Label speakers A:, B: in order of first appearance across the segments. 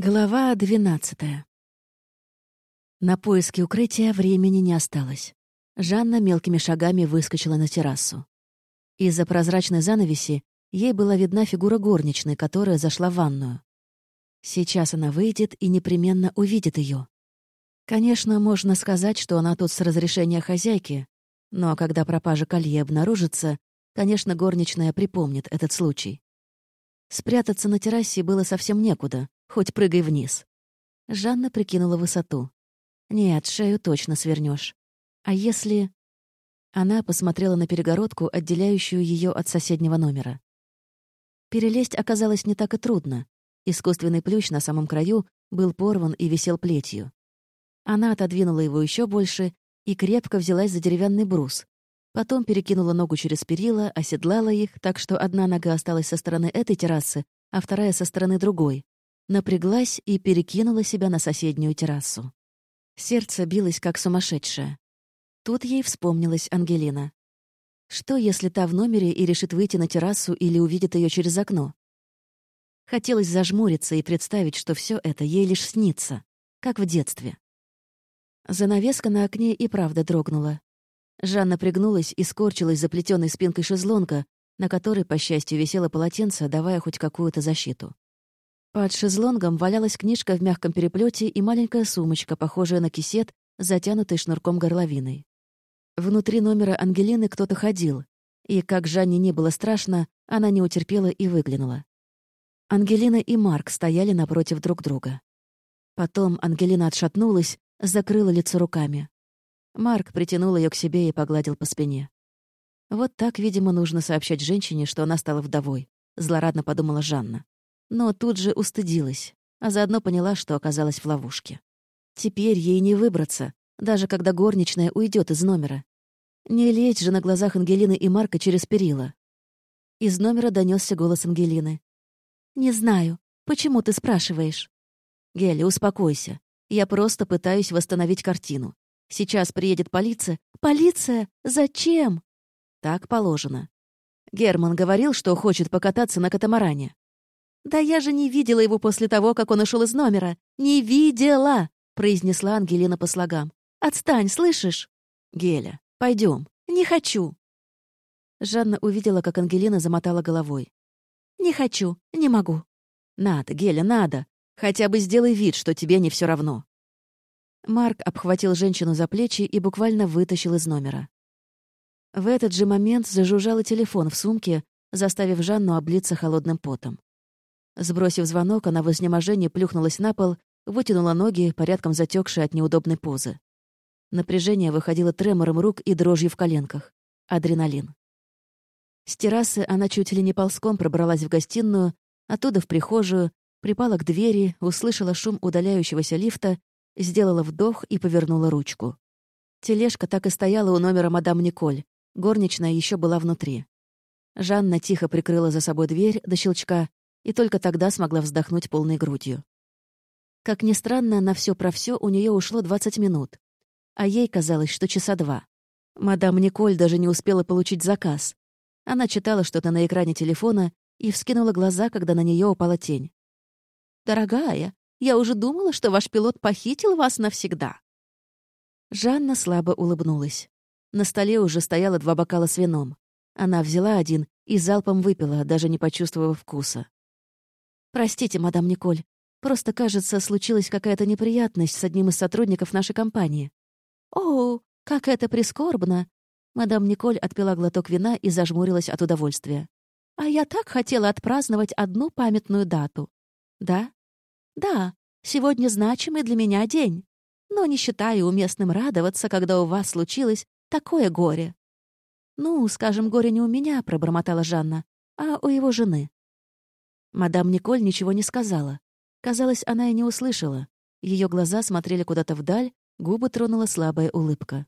A: Глава двенадцатая. На поиски укрытия времени не осталось. Жанна мелкими шагами выскочила на террасу. Из-за прозрачной занавеси ей была видна фигура горничной, которая зашла в ванную. Сейчас она выйдет и непременно увидит ее. Конечно, можно сказать, что она тут с разрешения хозяйки, но когда пропажа колье обнаружится, конечно, горничная припомнит этот случай. Спрятаться на террасе было совсем некуда, хоть прыгай вниз. Жанна прикинула высоту. Нет, шею точно свернешь. А если... Она посмотрела на перегородку, отделяющую ее от соседнего номера. Перелезть оказалось не так и трудно. Искусственный плющ на самом краю был порван и висел плетью. Она отодвинула его еще больше и крепко взялась за деревянный брус. Потом перекинула ногу через перила, оседлала их, так что одна нога осталась со стороны этой террасы, а вторая — со стороны другой, напряглась и перекинула себя на соседнюю террасу. Сердце билось как сумасшедшее. Тут ей вспомнилась Ангелина. Что, если та в номере и решит выйти на террасу или увидит ее через окно? Хотелось зажмуриться и представить, что все это ей лишь снится, как в детстве. Занавеска на окне и правда дрогнула. Жанна пригнулась и скорчилась за плетёной спинкой шезлонга, на которой, по счастью, висело полотенце, давая хоть какую-то защиту. Под шезлонгом валялась книжка в мягком переплете и маленькая сумочка, похожая на кисет, затянутый шнурком горловиной. Внутри номера Ангелины кто-то ходил, и, как Жанне не было страшно, она не утерпела и выглянула. Ангелина и Марк стояли напротив друг друга. Потом Ангелина отшатнулась, закрыла лицо руками. Марк притянул ее к себе и погладил по спине. Вот так, видимо, нужно сообщать женщине, что она стала вдовой, злорадно подумала Жанна но тут же устыдилась, а заодно поняла, что оказалась в ловушке. Теперь ей не выбраться, даже когда горничная уйдет из номера. Не лечь же на глазах Ангелины и Марка через перила. Из номера донесся голос Ангелины. «Не знаю. Почему ты спрашиваешь?» «Гелли, успокойся. Я просто пытаюсь восстановить картину. Сейчас приедет полиция». «Полиция? Зачем?» «Так положено. Герман говорил, что хочет покататься на катамаране. «Да я же не видела его после того, как он ушел из номера. Не видела!» — произнесла Ангелина по слогам. «Отстань, слышишь?» «Геля, пойдем. «Не хочу!» Жанна увидела, как Ангелина замотала головой. «Не хочу, не могу». «Надо, Геля, надо. Хотя бы сделай вид, что тебе не все равно». Марк обхватил женщину за плечи и буквально вытащил из номера. В этот же момент зажужжал телефон в сумке, заставив Жанну облиться холодным потом. Сбросив звонок, она в изнеможении плюхнулась на пол, вытянула ноги, порядком затекшие от неудобной позы. Напряжение выходило тремором рук и дрожью в коленках. Адреналин. С террасы она чуть ли не ползком пробралась в гостиную, оттуда в прихожую, припала к двери, услышала шум удаляющегося лифта, сделала вдох и повернула ручку. Тележка так и стояла у номера мадам Николь. Горничная еще была внутри. Жанна тихо прикрыла за собой дверь до щелчка и только тогда смогла вздохнуть полной грудью. Как ни странно, на все про все у нее ушло 20 минут, а ей казалось, что часа два. Мадам Николь даже не успела получить заказ. Она читала что-то на экране телефона и вскинула глаза, когда на нее упала тень. «Дорогая, я уже думала, что ваш пилот похитил вас навсегда». Жанна слабо улыбнулась. На столе уже стояло два бокала с вином. Она взяла один и залпом выпила, даже не почувствовав вкуса. «Простите, мадам Николь. Просто, кажется, случилась какая-то неприятность с одним из сотрудников нашей компании». «О, как это прискорбно!» Мадам Николь отпила глоток вина и зажмурилась от удовольствия. «А я так хотела отпраздновать одну памятную дату». «Да?» «Да, сегодня значимый для меня день. Но не считаю уместным радоваться, когда у вас случилось такое горе». «Ну, скажем, горе не у меня», — пробормотала Жанна, «а у его жены». Мадам Николь ничего не сказала. Казалось, она и не услышала. Ее глаза смотрели куда-то вдаль, губы тронула слабая улыбка.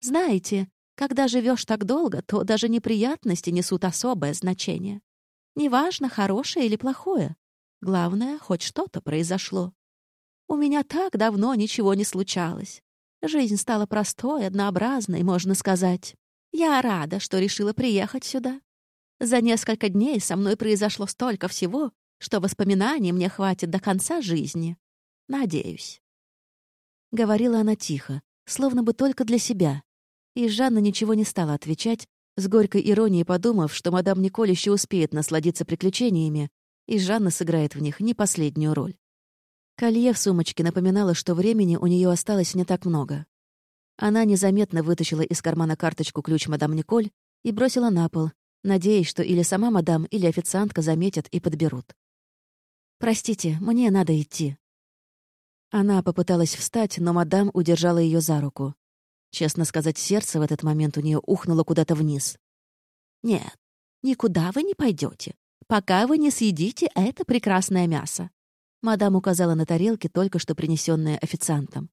A: «Знаете, когда живешь так долго, то даже неприятности несут особое значение. Неважно, хорошее или плохое. Главное, хоть что-то произошло. У меня так давно ничего не случалось. Жизнь стала простой, однообразной, можно сказать. Я рада, что решила приехать сюда. За несколько дней со мной произошло столько всего, что воспоминаний мне хватит до конца жизни. Надеюсь». Говорила она тихо, словно бы только для себя. И Жанна ничего не стала отвечать, с горькой иронией подумав, что мадам Николь еще успеет насладиться приключениями, и Жанна сыграет в них не последнюю роль. Колье в сумочке напоминало, что времени у нее осталось не так много. Она незаметно вытащила из кармана карточку ключ мадам Николь и бросила на пол, надеясь, что или сама мадам, или официантка заметят и подберут. «Простите, мне надо идти». Она попыталась встать, но мадам удержала ее за руку. Честно сказать, сердце в этот момент у нее ухнуло куда-то вниз. «Нет, никуда вы не пойдете, пока вы не съедите это прекрасное мясо». Мадам указала на тарелки, только что принесенные официантом.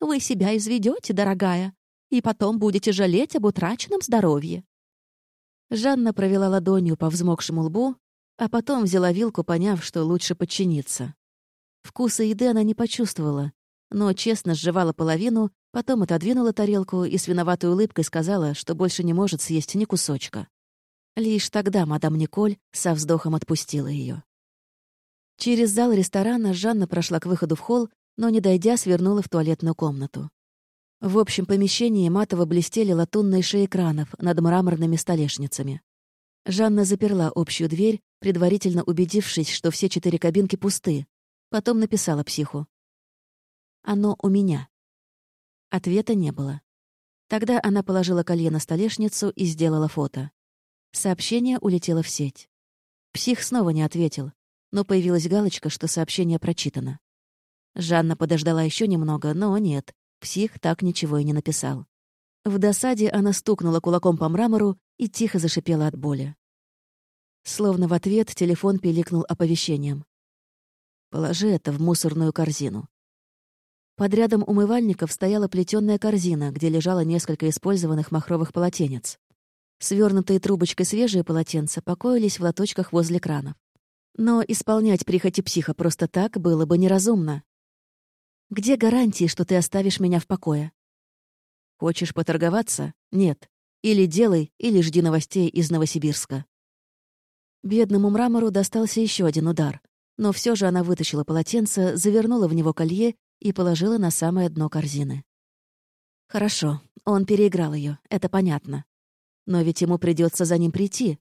A: «Вы себя изведете, дорогая, и потом будете жалеть об утраченном здоровье». Жанна провела ладонью по взмокшему лбу, а потом взяла вилку, поняв, что лучше подчиниться. Вкуса еды она не почувствовала, но честно сживала половину, потом отодвинула тарелку и с виноватой улыбкой сказала, что больше не может съесть ни кусочка. Лишь тогда мадам Николь со вздохом отпустила ее. Через зал ресторана Жанна прошла к выходу в холл, но, не дойдя, свернула в туалетную комнату. В общем помещении матово блестели латунные шеи экранов над мраморными столешницами. Жанна заперла общую дверь, предварительно убедившись, что все четыре кабинки пусты. Потом написала психу. Оно у меня. Ответа не было. Тогда она положила колье на столешницу и сделала фото. Сообщение улетело в сеть. Псих снова не ответил, но появилась галочка, что сообщение прочитано. Жанна подождала еще немного, но нет, псих так ничего и не написал. В досаде она стукнула кулаком по мрамору и тихо зашипела от боли. Словно в ответ телефон пиликнул оповещением. «Положи это в мусорную корзину. Под рядом умывальников стояла плетёная корзина, где лежало несколько использованных махровых полотенец. Свернутые трубочкой свежие полотенца покоились в лоточках возле кранов. Но исполнять прихоти психа просто так было бы неразумно. «Где гарантии, что ты оставишь меня в покое?» «Хочешь поторговаться? Нет. Или делай, или жди новостей из Новосибирска». Бедному мрамору достался еще один удар. Но все же она вытащила полотенце, завернула в него колье и положила на самое дно корзины. Хорошо, он переиграл ее, это понятно. Но ведь ему придется за ним прийти.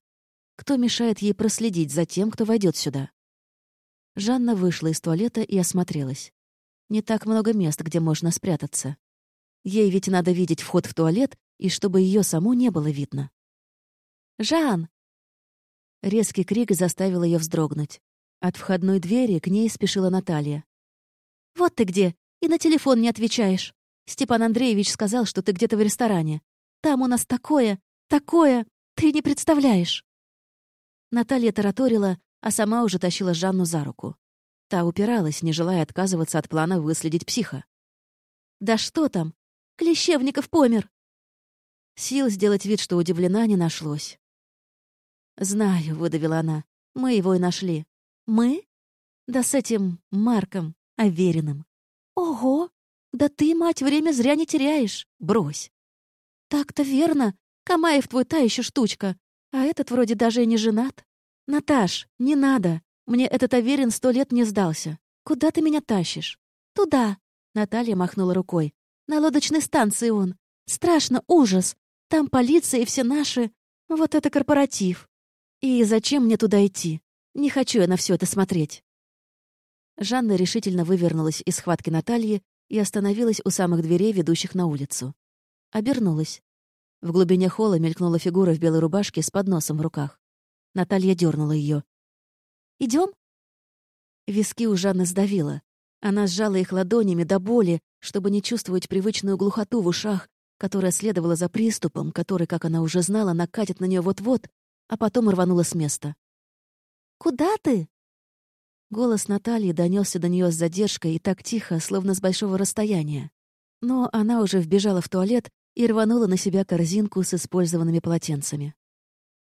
A: Кто мешает ей проследить за тем, кто войдет сюда? Жанна вышла из туалета и осмотрелась. Не так много мест, где можно спрятаться. Ей ведь надо видеть вход в туалет, и чтобы ее саму не было видно. «Жан!» Резкий крик заставил ее вздрогнуть. От входной двери к ней спешила Наталья. «Вот ты где! И на телефон не отвечаешь. Степан Андреевич сказал, что ты где-то в ресторане. Там у нас такое, такое, ты не представляешь!» Наталья тараторила, а сама уже тащила Жанну за руку. Та упиралась, не желая отказываться от плана выследить психа. «Да что там? Клещевников помер!» Сил сделать вид, что удивлена, не нашлось. «Знаю», — выдавила она, — «мы его и нашли». «Мы?» «Да с этим Марком. Авериным. «Ого! Да ты, мать, время зря не теряешь. Брось!» «Так-то верно. Камаев твой та еще штучка. А этот вроде даже и не женат. Наташ, не надо. Мне этот Аверин сто лет не сдался. Куда ты меня тащишь?» «Туда!» — Наталья махнула рукой. «На лодочной станции он. Страшно, ужас. Там полиция и все наши. Вот это корпоратив. И зачем мне туда идти? Не хочу я на все это смотреть». Жанна решительно вывернулась из схватки Натальи и остановилась у самых дверей, ведущих на улицу. Обернулась. В глубине холла мелькнула фигура в белой рубашке с подносом в руках. Наталья дернула ее. Идем? Виски у Жанны сдавило. Она сжала их ладонями до боли, чтобы не чувствовать привычную глухоту в ушах, которая следовала за приступом, который, как она уже знала, накатит на нее вот-вот, а потом рванула с места. «Куда ты?» Голос Натальи донесся до нее с задержкой и так тихо, словно с большого расстояния. Но она уже вбежала в туалет и рванула на себя корзинку с использованными полотенцами.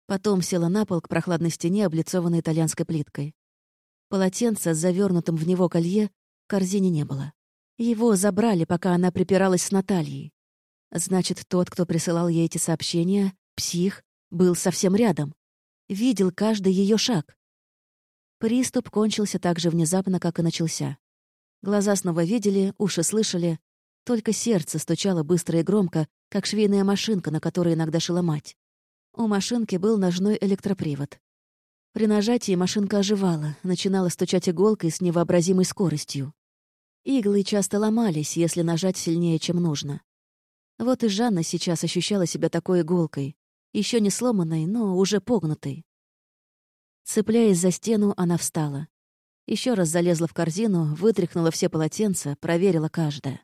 A: Потом села на пол к прохладной стене, облицованной итальянской плиткой. Полотенца с завернутым в него колье в корзине не было. Его забрали, пока она припиралась с Натальей. Значит, тот, кто присылал ей эти сообщения, псих, был совсем рядом. Видел каждый ее шаг. Приступ кончился так же внезапно, как и начался. Глаза снова видели, уши слышали, только сердце стучало быстро и громко, как швейная машинка, на которой иногда шила мать. У машинки был ножной электропривод. При нажатии машинка оживала, начинала стучать иголкой с невообразимой скоростью. Иглы часто ломались, если нажать сильнее, чем нужно. Вот и Жанна сейчас ощущала себя такой иголкой, еще не сломанной, но уже погнутой. Цепляясь за стену, она встала. Еще раз залезла в корзину, вытряхнула все полотенца, проверила каждое.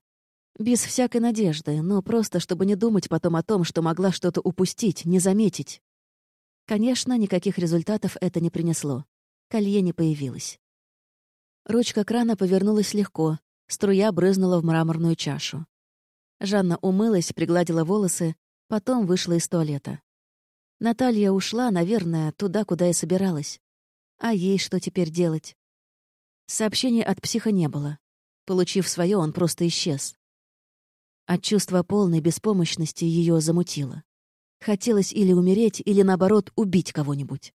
A: Без всякой надежды, но просто, чтобы не думать потом о том, что могла что-то упустить, не заметить. Конечно, никаких результатов это не принесло. Колье не появилось. Ручка крана повернулась легко, струя брызнула в мраморную чашу. Жанна умылась, пригладила волосы, потом вышла из туалета. Наталья ушла, наверное, туда, куда и собиралась. А ей что теперь делать? Сообщения от психа не было. Получив свое, он просто исчез. От чувства полной беспомощности ее замутило. Хотелось или умереть, или, наоборот, убить кого-нибудь.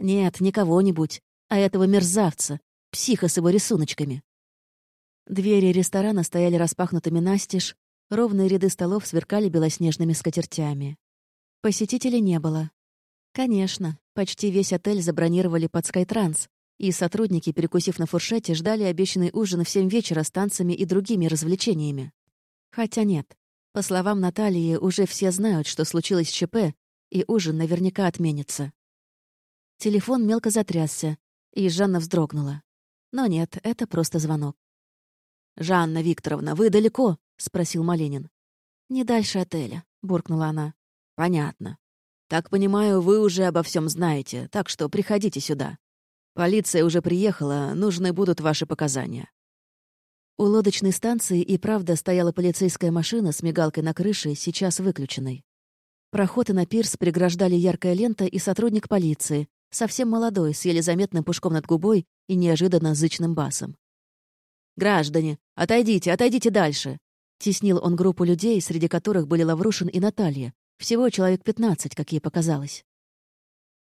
A: Нет, не кого-нибудь, а этого мерзавца, психа с его рисуночками. Двери ресторана стояли распахнутыми настежь, ровные ряды столов сверкали белоснежными скатертями. Посетителей не было. Конечно, почти весь отель забронировали под Скайтранс, и сотрудники, перекусив на фуршете, ждали обещанный ужин в семь вечера с танцами и другими развлечениями. Хотя нет. По словам Натальи, уже все знают, что случилось ЧП, и ужин наверняка отменится. Телефон мелко затрясся, и Жанна вздрогнула. Но нет, это просто звонок. «Жанна Викторовна, вы далеко?» — спросил Маленин. «Не дальше отеля», — буркнула она. «Понятно. Так понимаю, вы уже обо всем знаете, так что приходите сюда. Полиция уже приехала, нужны будут ваши показания. У лодочной станции и правда стояла полицейская машина с мигалкой на крыше, сейчас выключенной. Проходы на пирс преграждали яркая лента и сотрудник полиции, совсем молодой, с еле заметным пушком над губой и неожиданно зычным басом. «Граждане, отойдите, отойдите дальше!» Теснил он группу людей, среди которых были Лаврушин и Наталья. Всего человек пятнадцать, как ей показалось.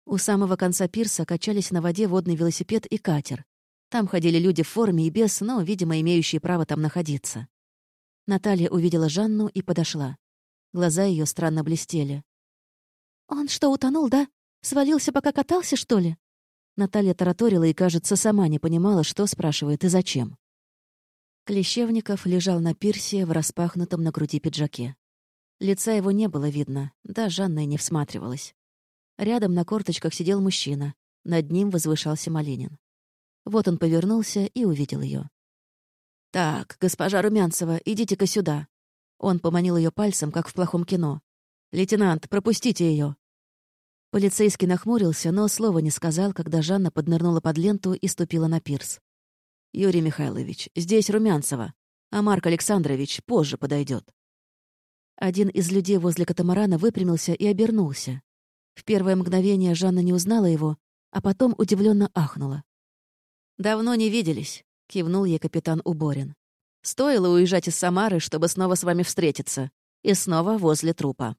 A: У самого конца пирса качались на воде водный велосипед и катер. Там ходили люди в форме и без, но, видимо, имеющие право там находиться. Наталья увидела Жанну и подошла. Глаза ее странно блестели. «Он что, утонул, да? Свалился, пока катался, что ли?» Наталья тараторила и, кажется, сама не понимала, что спрашивает и зачем. Клещевников лежал на пирсе в распахнутом на груди пиджаке. Лица его не было видно, да Жанна и не всматривалась. Рядом на корточках сидел мужчина, над ним возвышался Малинин. Вот он повернулся и увидел ее. «Так, госпожа Румянцева, идите-ка сюда». Он поманил ее пальцем, как в плохом кино. «Лейтенант, пропустите ее. Полицейский нахмурился, но слова не сказал, когда Жанна поднырнула под ленту и ступила на пирс. «Юрий Михайлович, здесь Румянцева, а Марк Александрович позже подойдет. Один из людей возле катамарана выпрямился и обернулся. В первое мгновение Жанна не узнала его, а потом удивленно ахнула. «Давно не виделись», — кивнул ей капитан Уборин. «Стоило уезжать из Самары, чтобы снова с вами встретиться. И снова возле трупа».